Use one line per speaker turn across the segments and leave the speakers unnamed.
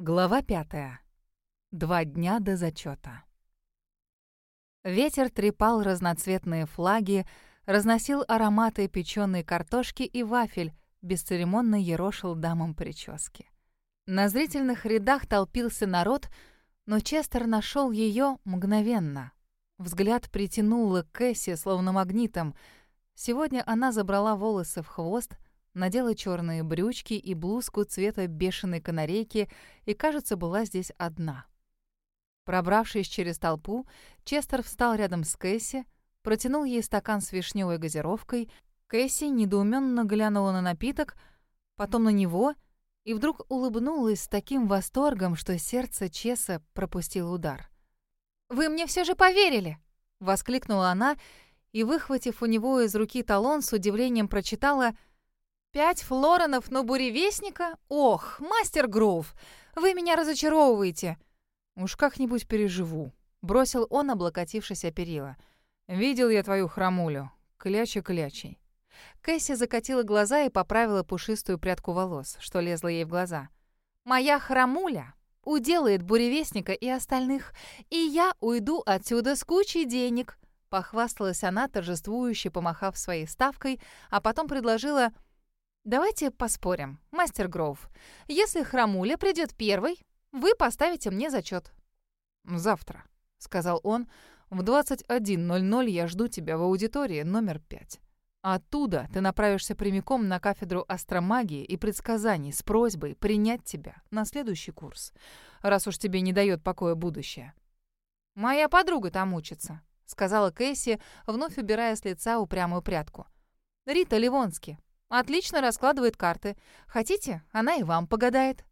Глава пятая. Два дня до зачета. Ветер трепал разноцветные флаги, разносил ароматы печеной картошки и вафель, бесцеремонно ерошил дамам прически. На зрительных рядах толпился народ, но Честер нашел ее мгновенно. Взгляд притянула Кэсси словно магнитом. Сегодня она забрала волосы в хвост — надела черные брючки и блузку цвета бешеной канарейки и, кажется, была здесь одна. Пробравшись через толпу, Честер встал рядом с Кэсси, протянул ей стакан с вишневой газировкой. Кэсси недоуменно глянула на напиток, потом на него и вдруг улыбнулась с таким восторгом, что сердце Чеса пропустило удар. «Вы мне все же поверили!» — воскликнула она и, выхватив у него из руки талон, с удивлением прочитала — Пять флоронов, но буревестника? Ох, мастер Гроув, вы меня разочаровываете. Уж как-нибудь переживу. Бросил он, облокотившись о перила. Видел я твою храмулю. Кляча-клячей. Кэсси закатила глаза и поправила пушистую прядку волос, что лезла ей в глаза. «Моя храмуля уделает буревестника и остальных, и я уйду отсюда с кучей денег», — похвасталась она, торжествующе помахав своей ставкой, а потом предложила Давайте поспорим, мастер Гроув. Если Храмуля придет первой, вы поставите мне зачет. «Завтра», — сказал он, — «в 21.00 я жду тебя в аудитории номер 5. Оттуда ты направишься прямиком на кафедру астромагии и предсказаний с просьбой принять тебя на следующий курс, раз уж тебе не дает покоя будущее». «Моя подруга там учится», — сказала Кэсси, вновь убирая с лица упрямую прядку. «Рита Ливонски, Отлично раскладывает карты. Хотите, она и вам погадает».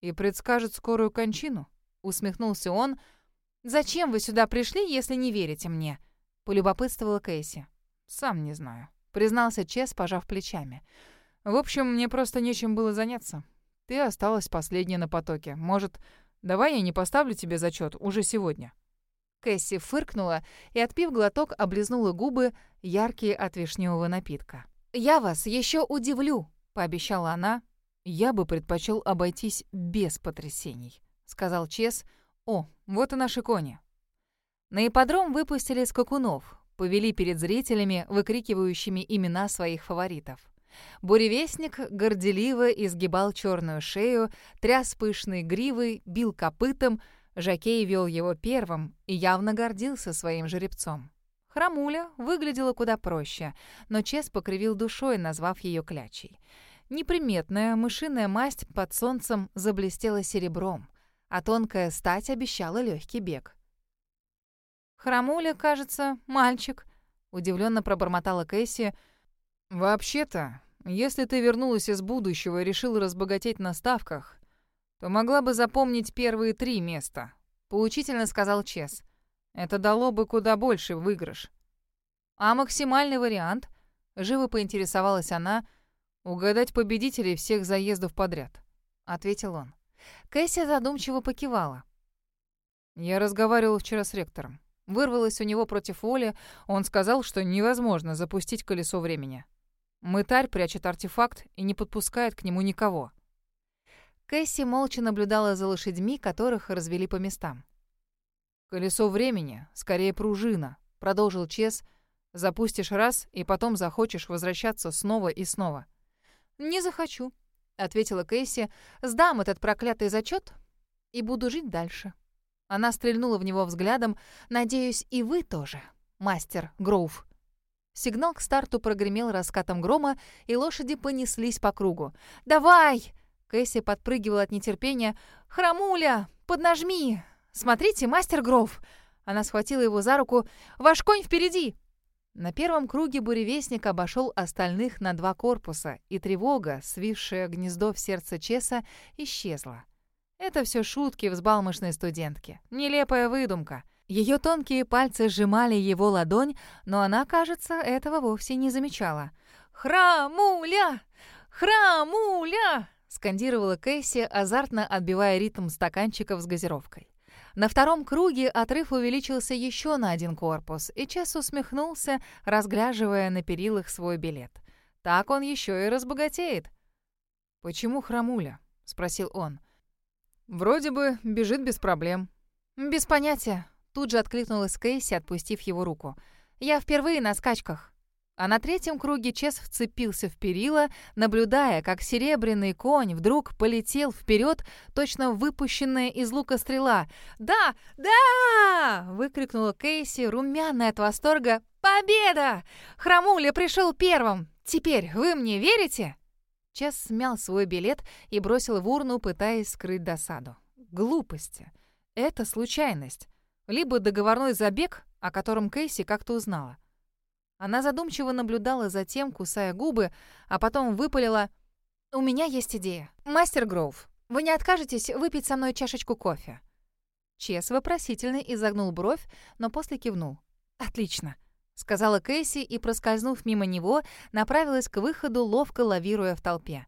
«И предскажет скорую кончину», — усмехнулся он. «Зачем вы сюда пришли, если не верите мне?» — полюбопытствовала Кейси. «Сам не знаю», — признался Чес, пожав плечами. «В общем, мне просто нечем было заняться. Ты осталась последняя на потоке. Может, давай я не поставлю тебе зачет уже сегодня?» Кэсси фыркнула и, отпив глоток, облизнула губы, яркие от вишневого напитка. «Я вас еще удивлю», — пообещала она. «Я бы предпочел обойтись без потрясений», — сказал Чес. «О, вот и наши кони». На ипподром выпустили скакунов, повели перед зрителями, выкрикивающими имена своих фаворитов. Буревестник горделиво изгибал черную шею, тряс пышной гривой, бил копытом, Жакей вел его первым и явно гордился своим жеребцом. Храмуля выглядела куда проще, но Чес покривил душой, назвав ее клячей. Неприметная мышиная масть под солнцем заблестела серебром, а тонкая стать обещала легкий бег. «Храмуля, кажется, мальчик», — удивленно пробормотала Кэсси. «Вообще-то, если ты вернулась из будущего и решила разбогатеть на ставках, то могла бы запомнить первые три места», — поучительно сказал Чес. Это дало бы куда больше выигрыш. А максимальный вариант, живо поинтересовалась она, угадать победителей всех заездов подряд, ответил он. Кэсси задумчиво покивала. Я разговаривал вчера с ректором. Вырвалось у него против воли, он сказал, что невозможно запустить колесо времени. Мытарь прячет артефакт и не подпускает к нему никого. Кэсси молча наблюдала за лошадьми, которых развели по местам. «Колесо времени, скорее пружина», — продолжил Чес. «Запустишь раз, и потом захочешь возвращаться снова и снова». «Не захочу», — ответила Кейси. «Сдам этот проклятый зачет и буду жить дальше». Она стрельнула в него взглядом. «Надеюсь, и вы тоже, мастер Гроув». Сигнал к старту прогремел раскатом грома, и лошади понеслись по кругу. «Давай!» Кэсси подпрыгивала от нетерпения. «Храмуля, поднажми! «Смотрите, мастер Гров!» Она схватила его за руку. «Ваш конь впереди!» На первом круге буревестник обошел остальных на два корпуса, и тревога, свившая гнездо в сердце Чеса, исчезла. Это все шутки взбалмошной студентки. Нелепая выдумка. Ее тонкие пальцы сжимали его ладонь, но она, кажется, этого вовсе не замечала. «Храмуля! Храмуля!» — скандировала Кэсси, азартно отбивая ритм стаканчиков с газировкой. На втором круге отрыв увеличился еще на один корпус, и Чес усмехнулся, разглядывая на перилах свой билет. Так он еще и разбогатеет. «Почему храмуля?» — спросил он.
Вроде бы бежит без проблем.
Без понятия. Тут же откликнулась Кейси, отпустив его руку. Я впервые на скачках. А на третьем круге Чес вцепился в перила, наблюдая, как серебряный конь вдруг полетел вперед, точно выпущенная из лука стрела. «Да! Да!» — выкрикнула Кейси, румяная от восторга. «Победа! Храмуля пришел первым! Теперь вы мне верите?» Чес смял свой билет и бросил в урну, пытаясь скрыть досаду. Глупости. Это случайность. Либо договорной забег, о котором Кейси как-то узнала. Она задумчиво наблюдала за тем, кусая губы, а потом выпалила «У меня есть идея. Мастер Гроув, вы не откажетесь выпить со мной чашечку кофе?» Чес вопросительно изогнул бровь, но после кивнул. «Отлично», — сказала Кейси и, проскользнув мимо него, направилась к выходу, ловко лавируя в толпе.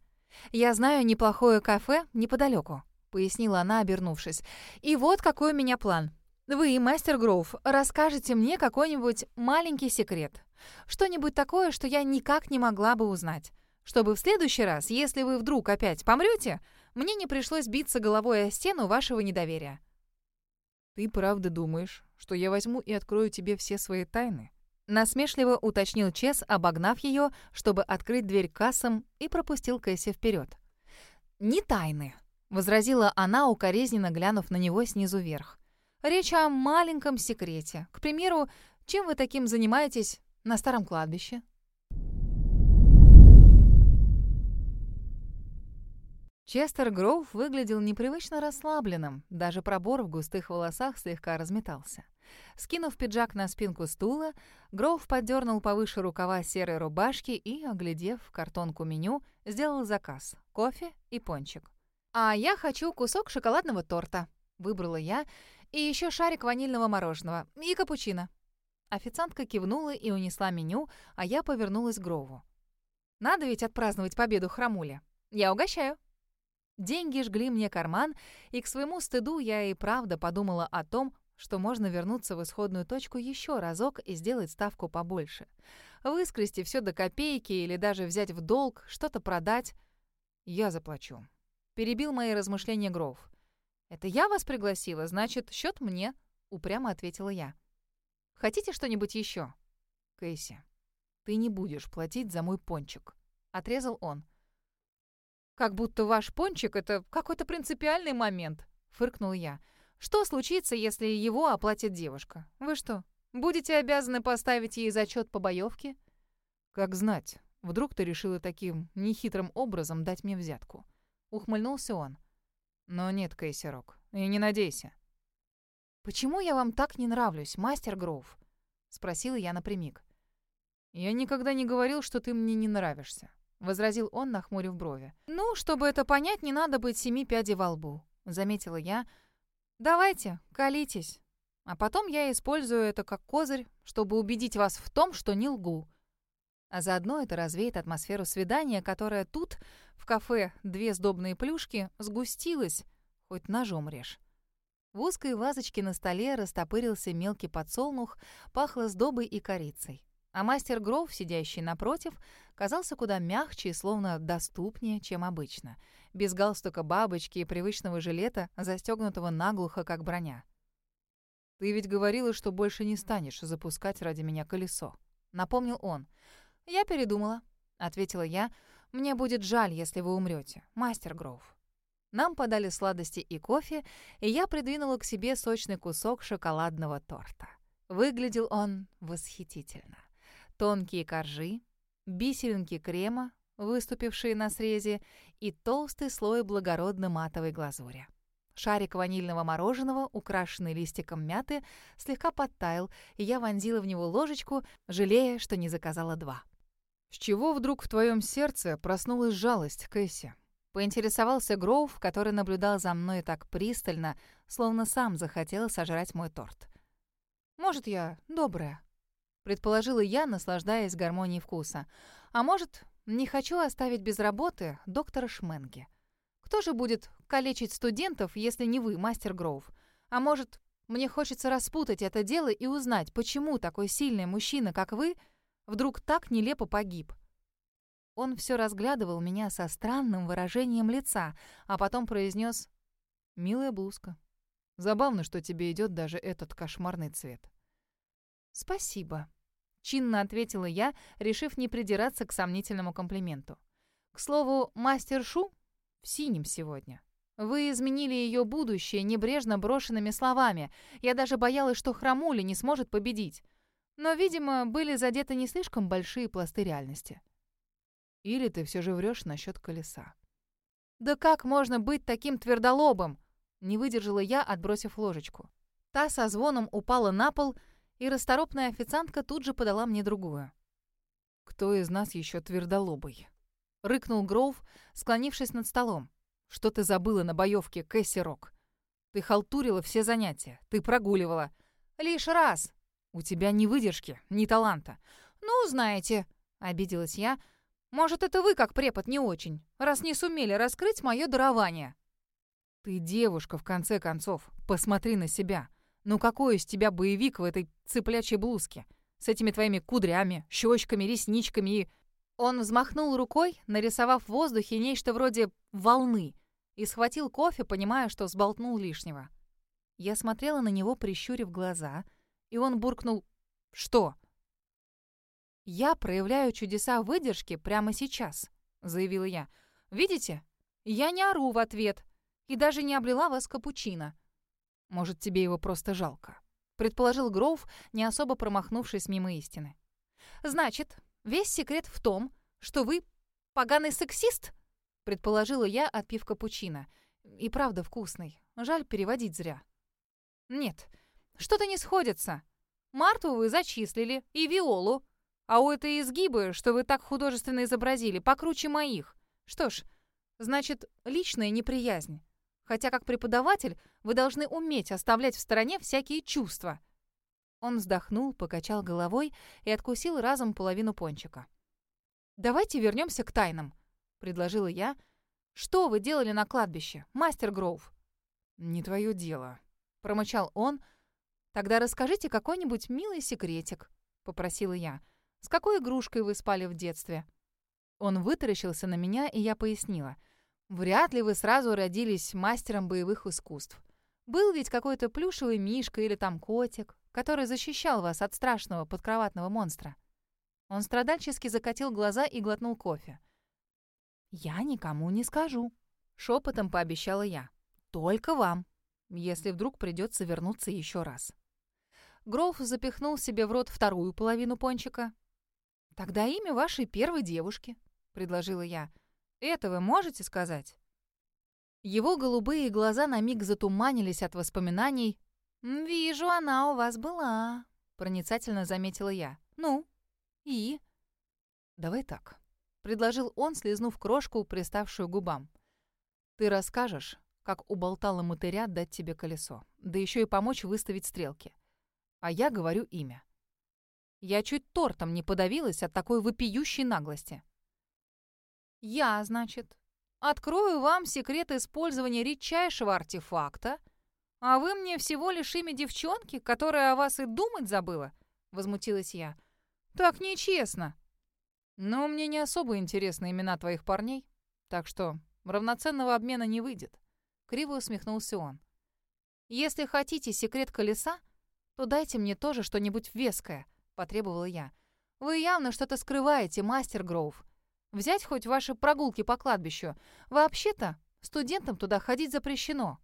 «Я знаю неплохое кафе неподалеку», — пояснила она, обернувшись. «И вот какой у меня план. Вы, мастер Гроув, расскажете мне какой-нибудь маленький секрет. Что-нибудь такое, что я никак не могла бы узнать. Чтобы в следующий раз, если вы вдруг опять помрете, мне не пришлось биться головой о стену вашего недоверия».
«Ты правда думаешь, что я возьму и открою тебе все свои тайны?»
Насмешливо уточнил Чес, обогнав ее, чтобы открыть дверь кассам и пропустил Кэсси вперед. «Не тайны», — возразила она, укоризненно глянув на него снизу вверх. «Речь о маленьком секрете. К примеру, чем вы таким занимаетесь на старом кладбище?» Честер Гроув выглядел непривычно расслабленным, даже пробор в густых волосах слегка разметался. Скинув пиджак на спинку стула, Гроув поддернул повыше рукава серой рубашки и, оглядев картонку меню, сделал заказ — кофе и пончик. «А я хочу кусок шоколадного торта», — выбрала я, «и еще шарик ванильного мороженого и капучино». Официантка кивнула и унесла меню, а я повернулась к Грову. «Надо ведь отпраздновать победу Храмуля. Я угощаю». Деньги жгли мне карман, и к своему стыду я и правда подумала о том, что можно вернуться в исходную точку еще разок и сделать ставку побольше. Выскрести все до копейки или даже взять в долг, что-то продать. Я заплачу. Перебил мои размышления Гров. «Это я вас пригласила, значит, счет мне», — упрямо ответила я. «Хотите что-нибудь еще?» «Кэсси, ты не будешь платить за мой пончик», — отрезал он. «Как будто ваш пончик — это какой-то принципиальный момент», — фыркнул я. «Что случится, если его оплатит девушка? Вы что, будете обязаны поставить ей зачет по боевке?»
«Как знать. Вдруг ты решила таким нехитрым образом дать мне взятку?» Ухмыльнулся он. «Но нет, Кейси Рок, и не надейся».
«Почему я вам так не нравлюсь, мастер Гроув?» — спросила я напрямик.
«Я никогда не говорил, что ты мне не нравишься возразил он, нахмурив брови.
«Ну, чтобы это понять, не надо быть семи пядей во лбу», — заметила я. «Давайте, колитесь. А потом я использую это как козырь, чтобы убедить вас в том, что не лгу». А заодно это развеет атмосферу свидания, которая тут, в кафе «Две сдобные плюшки», сгустилась, хоть ножом режь. В узкой вазочке на столе растопырился мелкий подсолнух, пахло сдобой и корицей. А мастер Гроув, сидящий напротив, казался куда мягче и словно доступнее, чем обычно, без галстука бабочки и привычного жилета, застегнутого наглухо, как броня.
«Ты ведь говорила, что больше не станешь запускать ради меня колесо», —
напомнил он. «Я передумала», — ответила я. «Мне будет жаль, если вы умрете, мастер Гроув». Нам подали сладости и кофе, и я придвинула к себе сочный кусок шоколадного торта. Выглядел он восхитительно. Тонкие коржи, бисеринки крема, выступившие на срезе, и толстый слой благородно-матовой глазури. Шарик ванильного мороженого, украшенный листиком мяты, слегка подтаял, и я вонзила в него ложечку, жалея, что не заказала два.
«С чего вдруг в твоем сердце проснулась жалость, Кэсси?»
Поинтересовался Гроув, который наблюдал за мной так пристально, словно сам захотел сожрать мой торт. «Может, я добрая?» предположила я, наслаждаясь гармонией вкуса. А может, не хочу оставить без работы доктора Шменге. Кто же будет калечить студентов, если не вы, мастер Гроув? А может, мне хочется распутать это дело и узнать, почему такой сильный мужчина, как вы, вдруг так нелепо погиб. Он все разглядывал меня со странным выражением лица, а потом произнес
Милая блузка. Забавно, что тебе идет даже этот кошмарный цвет.
Спасибо. Чинно ответила я, решив не придираться к сомнительному комплименту. К слову, мастер Шу в синем сегодня. Вы изменили ее будущее небрежно брошенными словами. Я даже боялась, что Храмуля не сможет победить. Но, видимо, были задеты не слишком большие пласты реальности.
Или ты все же врешь насчет колеса.
«Да как можно быть таким твердолобым?» Не выдержала я, отбросив ложечку. Та со звоном упала на пол, и расторопная официантка тут же подала мне другую.
«Кто из нас еще твердолобый?»
— рыкнул Гроув, склонившись над столом. «Что ты забыла на боевке, Кэсси Рок? Ты халтурила все занятия, ты прогуливала. Лишь раз. У тебя ни выдержки, ни таланта. Ну, знаете, — обиделась я, — может, это вы, как препод, не очень, раз не сумели раскрыть мое дарование. Ты девушка, в конце концов. Посмотри на себя. Ну какой из тебя боевик в этой цыплячьей блузке? С этими твоими кудрями, щечками, ресничками и... Он взмахнул рукой, нарисовав в воздухе нечто вроде волны, и схватил кофе, понимая, что сболтнул лишнего. Я смотрела на него, прищурив глаза, и он буркнул «Что?» «Я проявляю чудеса выдержки прямо сейчас», — заявила я. «Видите? Я не ору в ответ и даже не облила вас капучино. Может, тебе его просто жалко?» — предположил Гроув, не особо промахнувшись мимо истины. «Значит, Весь секрет в том, что вы поганый сексист?» Предположила я, отпив капучино. И правда вкусный. Жаль переводить зря. «Нет, что-то не сходится. Марту вы зачислили, и Виолу. А у этой изгибы, что вы так художественно изобразили, покруче моих. Что ж, значит, личная неприязнь. Хотя как преподаватель вы должны уметь оставлять в стороне всякие чувства». Он вздохнул, покачал головой и откусил разом половину пончика. «Давайте вернемся к тайнам», — предложила я. «Что вы делали на кладбище, мастер Гроув?»
«Не твое дело», —
промычал он. «Тогда расскажите какой-нибудь милый секретик», — попросила я. «С какой игрушкой вы спали в детстве?» Он вытаращился на меня, и я пояснила. «Вряд ли вы сразу родились мастером боевых искусств. Был ведь какой-то плюшевый мишка или там котик, который защищал вас от страшного подкроватного монстра. Он страдальчески закатил глаза и глотнул кофе. «Я никому не скажу», — шепотом пообещала я. «Только вам, если вдруг придется вернуться еще раз». Гроув запихнул себе в рот вторую половину пончика. «Тогда имя вашей первой девушки», — предложила я. «Это вы можете сказать?» Его голубые глаза на миг затуманились от воспоминаний, «Вижу, она у вас была», — проницательно заметила я. «Ну, и?»
«Давай так», —
предложил он, слезнув крошку, приставшую губам. «Ты расскажешь, как уболтала мотыря дать тебе колесо, да еще и помочь выставить стрелки. А я говорю имя. Я чуть тортом не подавилась от такой вопиющей наглости. Я, значит, открою вам секрет использования редчайшего артефакта — «А вы мне всего лишь имя девчонки, которая о вас и думать забыла?» — возмутилась я. «Так нечестно». «Но мне не особо интересны имена твоих парней, так что равноценного обмена не выйдет», — криво усмехнулся он. «Если хотите секрет колеса, то дайте мне тоже что-нибудь веское», — потребовала я. «Вы явно что-то скрываете, мастер Гроув. Взять хоть ваши прогулки по кладбищу. Вообще-то студентам туда ходить запрещено».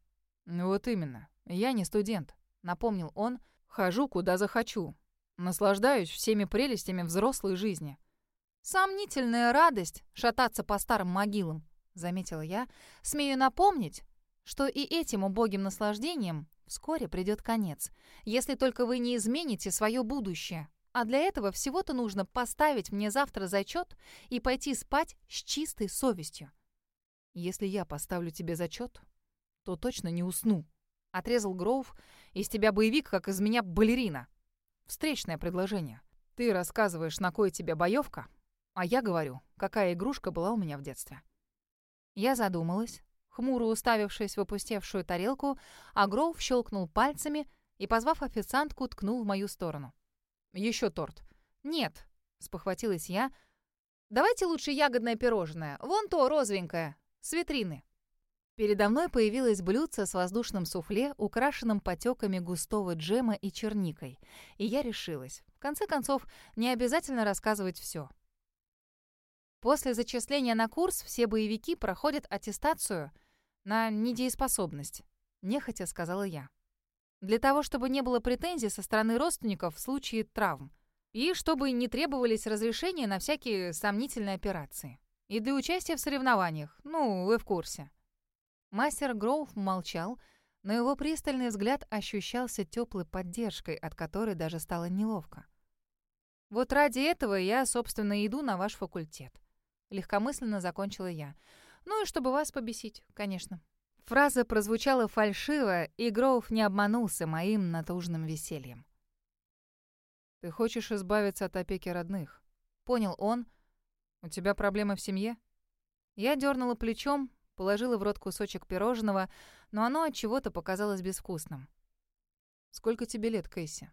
«Ну «Вот именно. Я не студент», — напомнил он. «Хожу, куда захочу. Наслаждаюсь всеми прелестями взрослой жизни».
«Сомнительная радость шататься по старым могилам», — заметила я. «Смею напомнить, что и этим убогим наслаждением вскоре придет конец, если только вы не измените свое будущее. А для этого всего-то нужно поставить мне завтра зачет и пойти спать с чистой совестью».
«Если я поставлю тебе зачет, то точно не усну», — отрезал Гроув. «Из тебя боевик, как из меня балерина». Встречное предложение. Ты рассказываешь, на кой тебе боевка, а я говорю, какая игрушка была у меня в детстве.
Я задумалась, хмуро уставившись в опустевшую тарелку, а щелкнул пальцами и, позвав официантку, ткнул в мою сторону.
Еще торт».
«Нет», — спохватилась я. «Давайте лучше ягодное пирожное. Вон то, розовенькое, с витрины». Передо мной появилось блюдце с воздушным суфле, украшенным потеками густого джема и черникой. И я решилась. В конце концов, не обязательно рассказывать все. После зачисления на курс все боевики проходят аттестацию на недееспособность, нехотя сказала я. Для того, чтобы не было претензий со стороны родственников в случае травм. И чтобы не требовались разрешения на всякие сомнительные операции. И для участия в соревнованиях. Ну, вы в курсе. Мастер Гроув молчал, но его пристальный взгляд ощущался теплой поддержкой, от которой даже стало неловко. «Вот ради этого я, собственно, иду на ваш факультет», — легкомысленно закончила я. «Ну и чтобы вас побесить, конечно». Фраза прозвучала фальшиво, и Гроув не обманулся моим натужным весельем.
«Ты хочешь избавиться от опеки родных?» — понял он. «У тебя проблемы в семье?»
Я дернула плечом, положила в рот кусочек пирожного, но оно от чего-то показалось безвкусным.
«Сколько тебе лет, Кэсси?»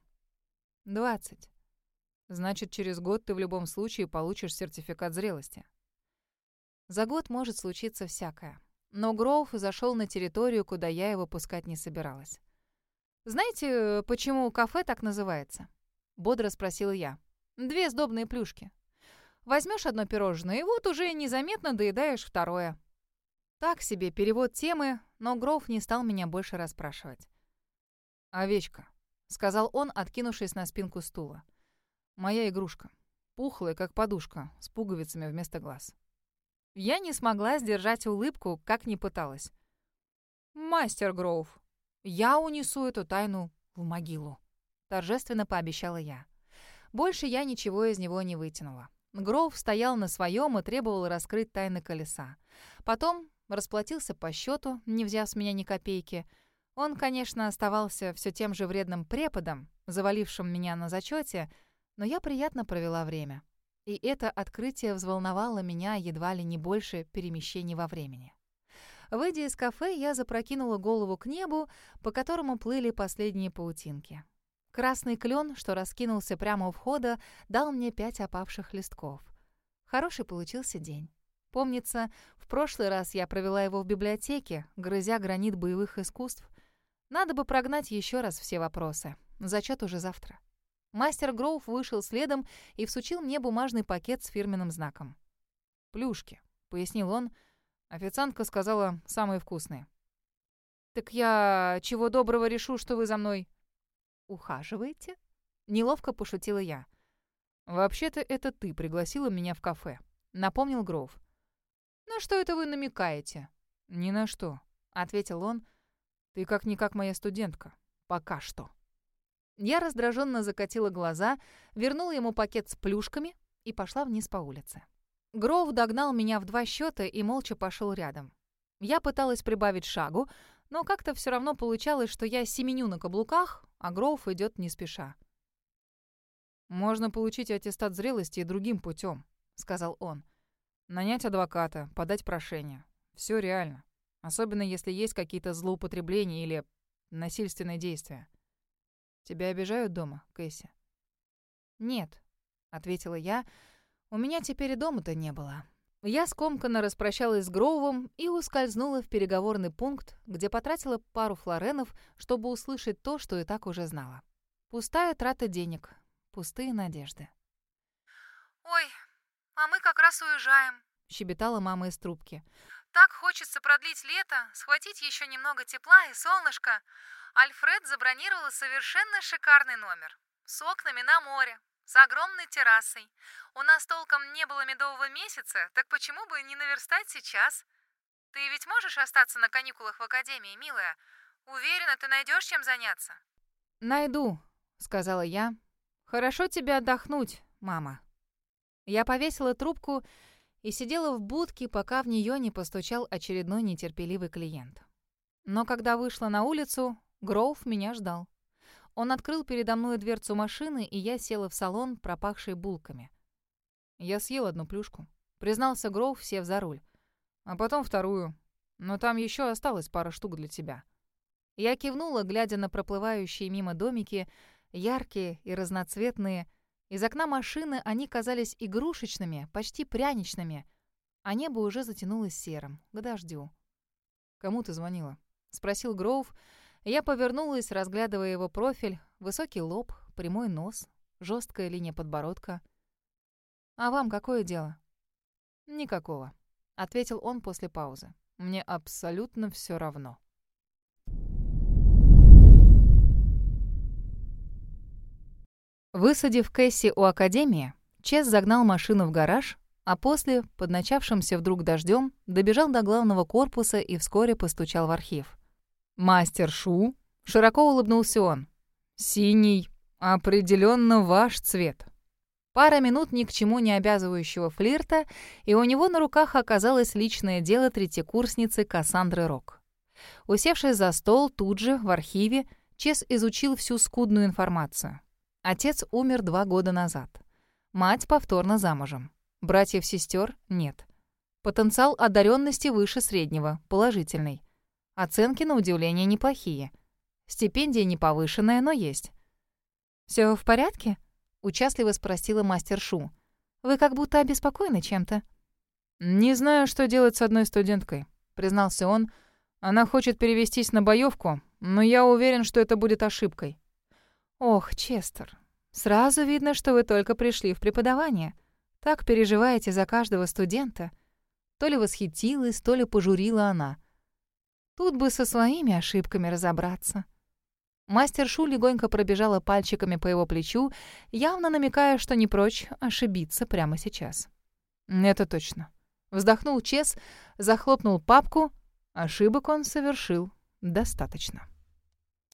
«Двадцать».
«Значит, через год ты в любом случае получишь сертификат зрелости».
За год может случиться всякое. Но Гроув зашел на территорию, куда я его пускать не собиралась. «Знаете, почему кафе так называется?» — бодро спросила я. «Две сдобные плюшки. Возьмешь одно пирожное, и вот уже незаметно доедаешь второе. Так себе перевод темы, но Гроув не стал меня больше расспрашивать.
«Овечка», — сказал он, откинувшись на спинку стула. «Моя игрушка. Пухлая, как подушка, с пуговицами вместо глаз».
Я не смогла сдержать улыбку, как ни пыталась. «Мастер Гроув, я унесу эту тайну в могилу», — торжественно пообещала я. Больше я ничего из него не вытянула. Гроув стоял на своем и требовал раскрыть тайны колеса. Потом расплатился по счету, не взяв с меня ни копейки. Он, конечно, оставался все тем же вредным преподом, завалившим меня на зачете, но я приятно провела время. И это открытие взволновало меня едва ли не больше перемещений во времени. Выйдя из кафе, я запрокинула голову к небу, по которому плыли последние паутинки. Красный клен, что раскинулся прямо у входа, дал мне пять опавших листков. Хороший получился день. Помнится, в прошлый раз я провела его в библиотеке, грызя гранит боевых искусств. Надо бы прогнать еще раз все вопросы. Зачет уже завтра. Мастер Гроув вышел следом и всучил мне бумажный пакет с фирменным знаком.
«Плюшки», — пояснил он. Официантка сказала, самые вкусные.
«Так я чего доброго решу, что вы за мной...» «Ухаживаете?» Неловко пошутила я.
«Вообще-то это ты пригласила меня в кафе», — напомнил Гроув.
«На что это вы намекаете?»
«Ни на что», — ответил он. «Ты как-никак моя студентка. Пока что».
Я раздраженно закатила глаза, вернула ему пакет с плюшками и пошла вниз по улице. Гроув догнал меня в два счета и молча пошел рядом. Я пыталась прибавить шагу, но как-то все равно получалось, что я семеню на каблуках, а Гроув идет не спеша.
«Можно получить аттестат зрелости и другим путем», — сказал он. Нанять адвоката, подать прошение. Все реально. Особенно если есть какие-то злоупотребления или насильственные действия. Тебя обижают дома, Кэсси?
Нет, ответила я. У меня теперь и дома-то не было. Я скомканно распрощалась с Гроувом и ускользнула в переговорный пункт, где потратила пару флоренов, чтобы услышать то, что и так уже знала. Пустая трата денег, пустые надежды.
«Ой, «А мы как раз уезжаем», —
щебетала мама из трубки.
«Так хочется продлить лето, схватить еще немного тепла и солнышка. Альфред забронировал совершенно шикарный номер. С окнами на море, с огромной террасой. У нас толком не было медового месяца, так почему бы не наверстать сейчас? Ты ведь можешь остаться на каникулах в академии, милая? Уверена, ты найдешь чем заняться?»
«Найду», — сказала я. «Хорошо тебе отдохнуть, мама». Я повесила трубку и сидела в будке, пока в нее не постучал очередной нетерпеливый клиент. Но когда вышла на улицу, Гроув меня ждал. Он открыл передо мной дверцу машины, и я села в салон, пропахший булками.
«Я съел одну плюшку», — признался Гроув, сев за руль. «А потом вторую. Но там еще осталось пара штук для тебя».
Я кивнула, глядя на проплывающие мимо домики, яркие и разноцветные, из окна машины они казались игрушечными, почти пряничными, а небо уже затянулось серым, к дождю.
«Кому ты звонила?» — спросил Гроув. Я повернулась, разглядывая его профиль. Высокий лоб, прямой нос, жесткая линия подбородка. «А вам какое дело?» «Никакого», — ответил он после паузы. «Мне абсолютно все равно». Высадив Кэсси у академии, Чес загнал машину в гараж, а после, под начавшимся вдруг дождем, добежал до главного корпуса и вскоре постучал в архив. «Мастер Шу?» — широко улыбнулся он. «Синий. Определенно ваш цвет». Пара минут ни к чему не обязывающего флирта, и у него на руках оказалось личное дело третьекурсницы Кассандры Рок. Усевшись за стол тут же, в архиве, Чес изучил всю скудную информацию. Отец умер два года назад. Мать повторно замужем. Братьев-сестер нет. Потенциал одаренности выше среднего, положительный. Оценки, на удивление, неплохие. Стипендия не повышенная, но есть. Все в порядке?» — участливо спросила мастер Шу. «Вы как будто обеспокоены чем-то». «Не знаю, что делать с одной студенткой», — признался он. «Она хочет перевестись на боевку, но я уверен, что это будет ошибкой». «Ох, Честер, сразу видно, что вы только пришли в преподавание. Так переживаете за каждого студента». То ли восхитилась, то ли пожурила она. Тут бы со своими ошибками разобраться. Мастер Шу легонько пробежала пальчиками по его плечу, явно намекая, что не прочь ошибиться прямо сейчас. «Это точно». Вздохнул Чес, захлопнул папку. Ошибок он совершил достаточно.